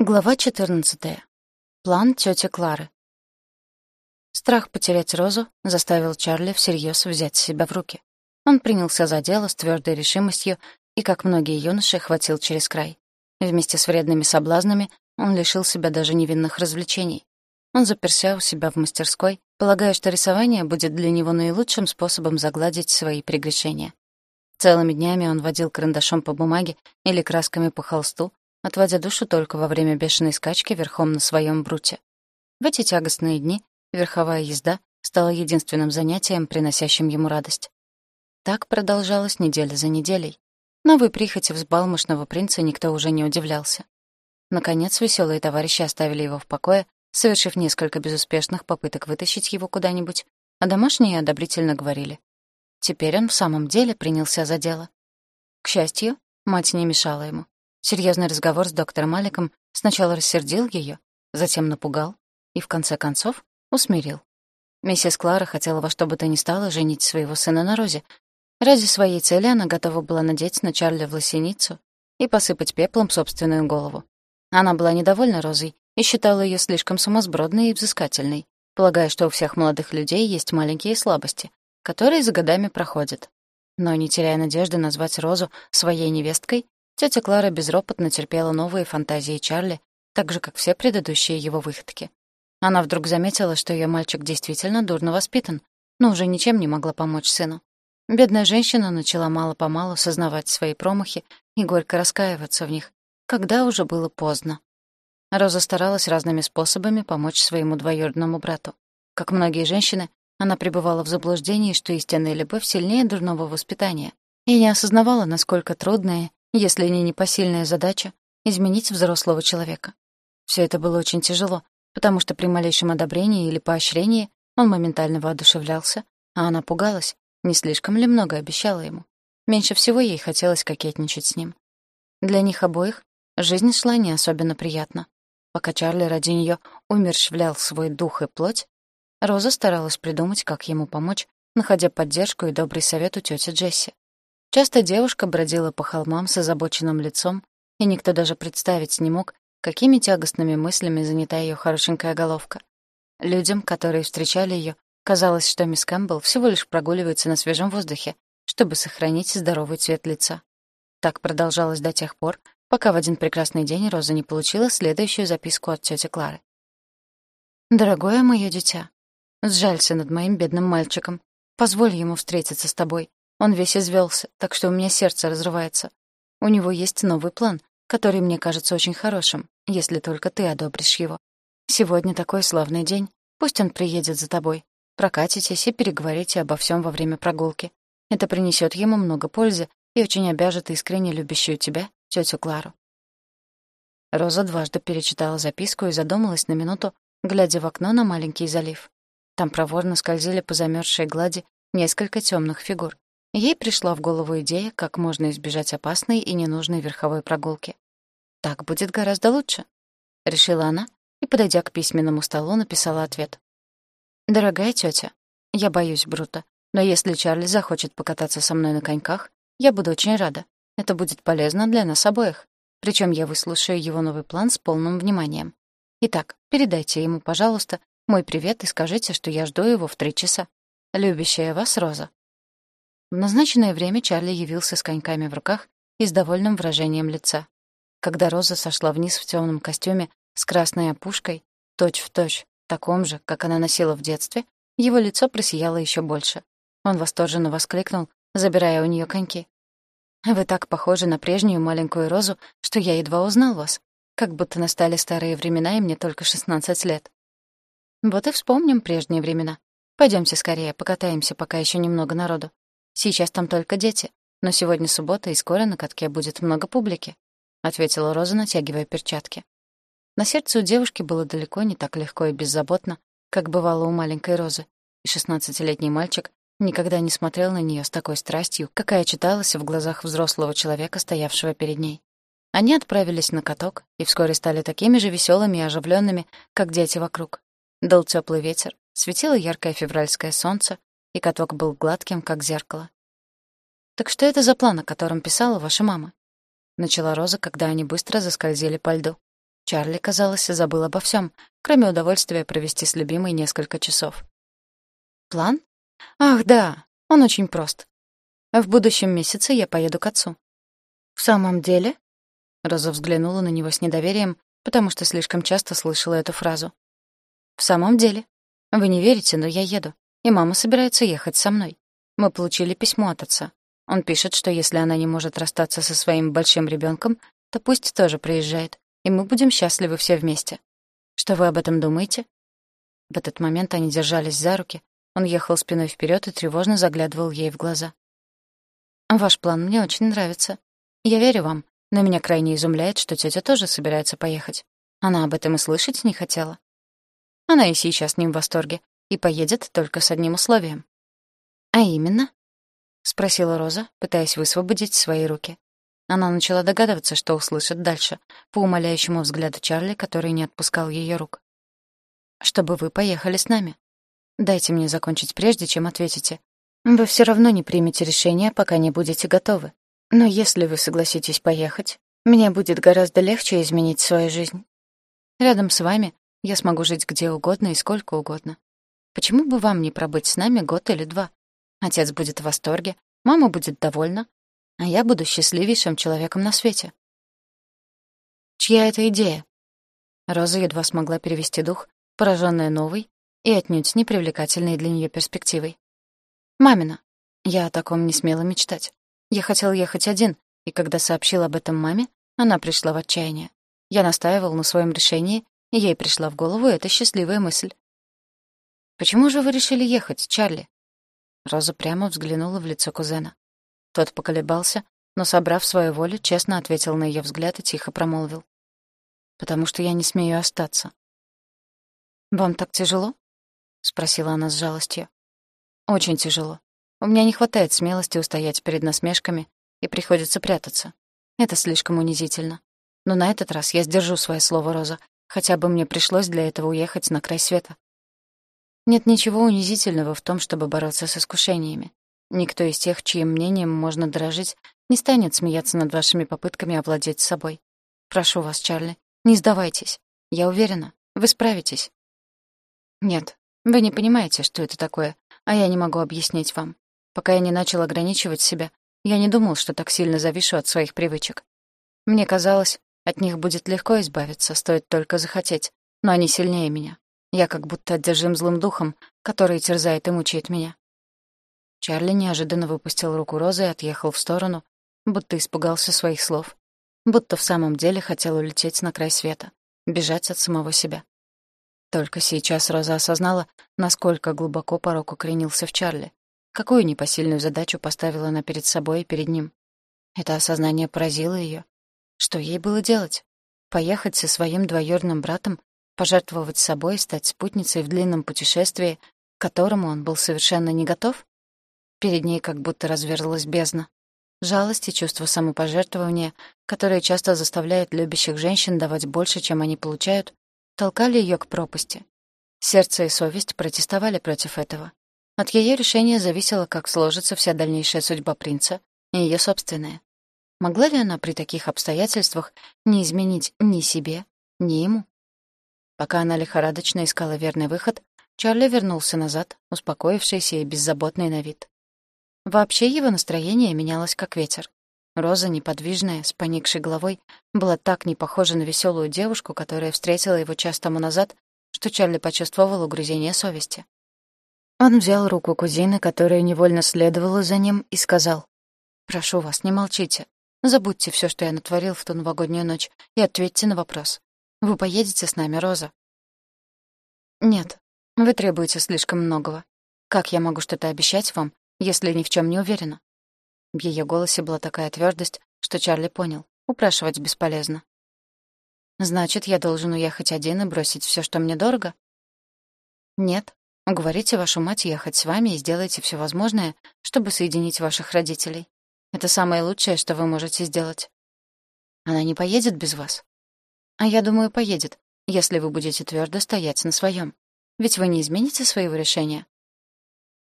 Глава 14. План тети Клары. Страх потерять Розу заставил Чарли всерьез взять себя в руки. Он принялся за дело с твердой решимостью и, как многие юноши, хватил через край. Вместе с вредными соблазнами он лишил себя даже невинных развлечений. Он заперся у себя в мастерской, полагая, что рисование будет для него наилучшим способом загладить свои прегрешения. Целыми днями он водил карандашом по бумаге или красками по холсту, отводя душу только во время бешеной скачки верхом на своем бруте. В эти тягостные дни верховая езда стала единственным занятием, приносящим ему радость. Так продолжалось неделя за неделей. Новой прихоти взбалмошного принца никто уже не удивлялся. Наконец, веселые товарищи оставили его в покое, совершив несколько безуспешных попыток вытащить его куда-нибудь, а домашние одобрительно говорили. Теперь он в самом деле принялся за дело. К счастью, мать не мешала ему. Серьезный разговор с доктором Маликом сначала рассердил ее, затем напугал и, в конце концов, усмирил. Миссис Клара хотела во что бы то ни стало женить своего сына на Розе. Ради своей цели она готова была надеть на Чарли власеницу и посыпать пеплом собственную голову. Она была недовольна Розой и считала ее слишком сумасбродной и взыскательной, полагая, что у всех молодых людей есть маленькие слабости, которые за годами проходят. Но, не теряя надежды назвать Розу своей невесткой, Тетя Клара безропотно терпела новые фантазии Чарли, так же, как все предыдущие его выходки. Она вдруг заметила, что ее мальчик действительно дурно воспитан, но уже ничем не могла помочь сыну. Бедная женщина начала мало-помалу сознавать свои промахи и горько раскаиваться в них, когда уже было поздно. Роза старалась разными способами помочь своему двоюродному брату. Как многие женщины, она пребывала в заблуждении, что истинная любовь сильнее дурного воспитания, и не осознавала, насколько трудное если не непосильная задача — изменить взрослого человека. Все это было очень тяжело, потому что при малейшем одобрении или поощрении он моментально воодушевлялся, а она пугалась, не слишком ли много обещала ему. Меньше всего ей хотелось кокетничать с ним. Для них обоих жизнь шла не особенно приятно. Пока Чарли ради нее умерщвлял свой дух и плоть, Роза старалась придумать, как ему помочь, находя поддержку и добрый совет у тети Джесси. Часто девушка бродила по холмам с озабоченным лицом, и никто даже представить не мог, какими тягостными мыслями занята ее хорошенькая головка. Людям, которые встречали ее, казалось, что мисс Кэмпбелл всего лишь прогуливается на свежем воздухе, чтобы сохранить здоровый цвет лица. Так продолжалось до тех пор, пока в один прекрасный день Роза не получила следующую записку от тети Клары. «Дорогое мое дитя, сжалься над моим бедным мальчиком. Позволь ему встретиться с тобой. Он весь извелся, так что у меня сердце разрывается. У него есть новый план, который мне кажется очень хорошим, если только ты одобришь его. Сегодня такой славный день. Пусть он приедет за тобой. Прокатитесь и переговорите обо всем во время прогулки. Это принесет ему много пользы и очень обяжет искренне любящую тебя, тетю Клару. Роза дважды перечитала записку и задумалась на минуту, глядя в окно на маленький залив. Там проворно скользили по замерзшей глади несколько темных фигур. Ей пришла в голову идея, как можно избежать опасной и ненужной верховой прогулки. «Так будет гораздо лучше», — решила она и, подойдя к письменному столу, написала ответ. «Дорогая тетя, я боюсь Брута, но если Чарли захочет покататься со мной на коньках, я буду очень рада. Это будет полезно для нас обоих. Причем я выслушаю его новый план с полным вниманием. Итак, передайте ему, пожалуйста, мой привет и скажите, что я жду его в три часа. Любящая вас Роза». В назначенное время Чарли явился с коньками в руках и с довольным выражением лица. Когда Роза сошла вниз в темном костюме с красной опушкой, точь-в-точь, точь, таком же, как она носила в детстве, его лицо просияло еще больше. Он восторженно воскликнул, забирая у нее коньки. «Вы так похожи на прежнюю маленькую Розу, что я едва узнал вас. Как будто настали старые времена, и мне только шестнадцать лет». «Вот и вспомним прежние времена. Пойдемте скорее, покатаемся, пока еще немного народу. Сейчас там только дети, но сегодня суббота, и скоро на катке будет много публики», — ответила Роза, натягивая перчатки. На сердце у девушки было далеко не так легко и беззаботно, как бывало у маленькой Розы, и шестнадцатилетний мальчик никогда не смотрел на нее с такой страстью, какая читалась в глазах взрослого человека, стоявшего перед ней. Они отправились на каток и вскоре стали такими же веселыми и оживленными, как дети вокруг. Дул теплый ветер, светило яркое февральское солнце, и каток был гладким, как зеркало. «Так что это за план, о котором писала ваша мама?» Начала Роза, когда они быстро заскользили по льду. Чарли, казалось, забыл обо всем, кроме удовольствия провести с любимой несколько часов. План? Ах, да, он очень прост. В будущем месяце я поеду к отцу. В самом деле? Роза взглянула на него с недоверием, потому что слишком часто слышала эту фразу. В самом деле. Вы не верите, но я еду. И мама собирается ехать со мной. Мы получили письмо от отца. Он пишет, что если она не может расстаться со своим большим ребенком, то пусть тоже приезжает, и мы будем счастливы все вместе. Что вы об этом думаете?» В этот момент они держались за руки. Он ехал спиной вперед и тревожно заглядывал ей в глаза. «Ваш план мне очень нравится. Я верю вам, но меня крайне изумляет, что тетя тоже собирается поехать. Она об этом и слышать не хотела. Она и сейчас не в восторге, и поедет только с одним условием. «А именно?» — спросила Роза, пытаясь высвободить свои руки. Она начала догадываться, что услышит дальше, по умоляющему взгляду Чарли, который не отпускал ее рук. «Чтобы вы поехали с нами. Дайте мне закончить прежде, чем ответите. Вы все равно не примете решение, пока не будете готовы. Но если вы согласитесь поехать, мне будет гораздо легче изменить свою жизнь. Рядом с вами я смогу жить где угодно и сколько угодно. Почему бы вам не пробыть с нами год или два? Отец будет в восторге, мама будет довольна, а я буду счастливейшим человеком на свете. Чья это идея? Роза едва смогла перевести дух, пораженная новой и отнюдь непривлекательной для нее перспективой. «Мамина. Я о таком не смела мечтать. Я хотел ехать один, и когда сообщил об этом маме, она пришла в отчаяние. Я настаивал на своем решении, и ей пришла в голову эта счастливая мысль. «Почему же вы решили ехать, Чарли?» Роза прямо взглянула в лицо кузена. Тот поколебался, но, собрав свою волю, честно ответил на ее взгляд и тихо промолвил. «Потому что я не смею остаться». «Вам так тяжело?» — спросила она с жалостью. «Очень тяжело. У меня не хватает смелости устоять перед насмешками, и приходится прятаться. Это слишком унизительно. Но на этот раз я сдержу свое слово, Роза, хотя бы мне пришлось для этого уехать на край света. Нет ничего унизительного в том, чтобы бороться с искушениями. Никто из тех, чьим мнением можно дорожить, не станет смеяться над вашими попытками овладеть собой. Прошу вас, Чарли, не сдавайтесь. Я уверена, вы справитесь. Нет, вы не понимаете, что это такое, а я не могу объяснить вам. Пока я не начал ограничивать себя, я не думал, что так сильно завишу от своих привычек. Мне казалось, от них будет легко избавиться, стоит только захотеть, но они сильнее меня. Я как будто одержим злым духом, который терзает и мучает меня. Чарли неожиданно выпустил руку Розы и отъехал в сторону, будто испугался своих слов, будто в самом деле хотел улететь на край света, бежать от самого себя. Только сейчас Роза осознала, насколько глубоко порок укоренился в Чарли, какую непосильную задачу поставила она перед собой и перед ним. Это осознание поразило ее. Что ей было делать? Поехать со своим двоюродным братом, пожертвовать собой и стать спутницей в длинном путешествии, к которому он был совершенно не готов? Перед ней как будто разверзлась бездна. Жалость и чувство самопожертвования, которые часто заставляют любящих женщин давать больше, чем они получают, толкали ее к пропасти. Сердце и совесть протестовали против этого. От ее решения зависело, как сложится вся дальнейшая судьба принца и ее собственная. Могла ли она при таких обстоятельствах не изменить ни себе, ни ему? Пока она лихорадочно искала верный выход, Чарли вернулся назад, успокоившийся и беззаботный на вид. Вообще его настроение менялось как ветер. Роза, неподвижная, с поникшей головой, была так не похожа на веселую девушку, которая встретила его час тому назад, что Чарли почувствовал угрызение совести. Он взял руку кузины, которая невольно следовала за ним, и сказал, «Прошу вас, не молчите. Забудьте все, что я натворил в ту новогоднюю ночь, и ответьте на вопрос. Вы поедете с нами, Роза?» «Нет, вы требуете слишком многого. Как я могу что-то обещать вам, если ни в чем не уверена. В ее голосе была такая твердость, что Чарли понял, упрашивать бесполезно. «Значит, я должен уехать один и бросить все, что мне дорого?» «Нет. Уговорите вашу мать ехать с вами и сделайте все возможное, чтобы соединить ваших родителей. Это самое лучшее, что вы можете сделать. Она не поедет без вас? А я думаю, поедет, если вы будете твердо стоять на своем. Ведь вы не измените своего решения.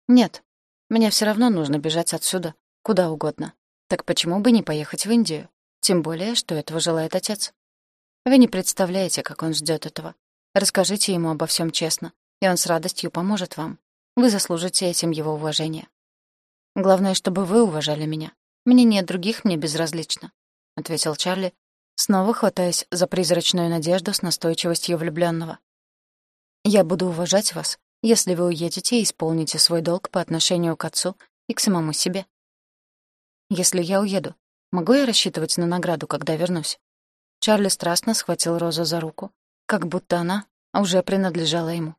Нет, мне все равно нужно бежать отсюда, куда угодно. Так почему бы не поехать в Индию? Тем более, что этого желает отец. Вы не представляете, как он ждет этого. Расскажите ему обо всем честно, и он с радостью поможет вам. Вы заслужите этим его уважения. Главное, чтобы вы уважали меня. Мнение других мне безразлично», — ответил Чарли, снова хватаясь за призрачную надежду с настойчивостью влюбленного. «Я буду уважать вас, если вы уедете и исполните свой долг по отношению к отцу и к самому себе. Если я уеду, могу я рассчитывать на награду, когда вернусь?» Чарли страстно схватил Розу за руку, как будто она уже принадлежала ему.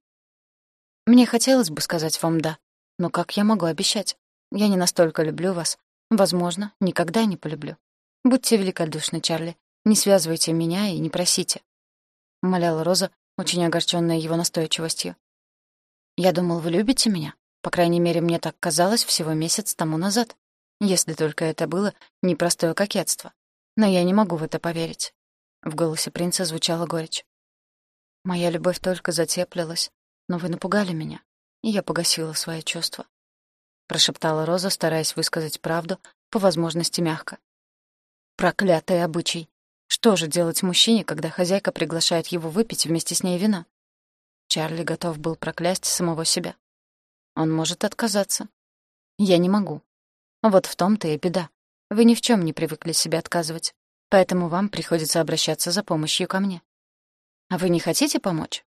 «Мне хотелось бы сказать вам «да», но как я могу обещать? Я не настолько люблю вас, Возможно, никогда не полюблю. Будьте великодушны, Чарли. Не связывайте меня и не просите. Умоляла Роза, очень огорченная его настойчивостью. Я думал, вы любите меня. По крайней мере, мне так казалось всего месяц тому назад. Если только это было непростое кокетство. Но я не могу в это поверить. В голосе принца звучала горечь. Моя любовь только затеплилась, но вы напугали меня, и я погасила свои чувства прошептала Роза, стараясь высказать правду, по возможности мягко. Проклятый обычай. Что же делать мужчине, когда хозяйка приглашает его выпить вместе с ней вина? Чарли готов был проклясть самого себя. Он может отказаться. Я не могу. Вот в том-то и беда. Вы ни в чем не привыкли себе отказывать, поэтому вам приходится обращаться за помощью ко мне. А вы не хотите помочь?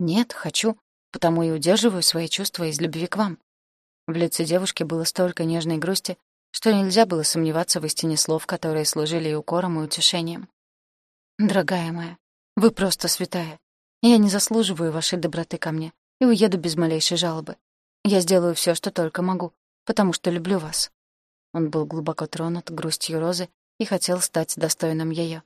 Нет, хочу, потому и удерживаю свои чувства из любви к вам. В лице девушки было столько нежной грусти, что нельзя было сомневаться в истине слов, которые служили и укором, и утешением. «Дорогая моя, вы просто святая. Я не заслуживаю вашей доброты ко мне и уеду без малейшей жалобы. Я сделаю все, что только могу, потому что люблю вас». Он был глубоко тронут грустью Розы и хотел стать достойным ее.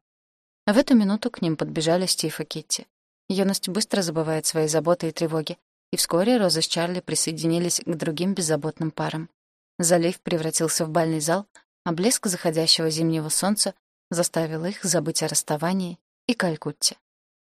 В эту минуту к ним подбежали Стив и Китти. Юность быстро забывает свои заботы и тревоги, и вскоре Роза с Чарли присоединились к другим беззаботным парам. Залив превратился в бальный зал, а блеск заходящего зимнего солнца заставил их забыть о расставании и Калькутте.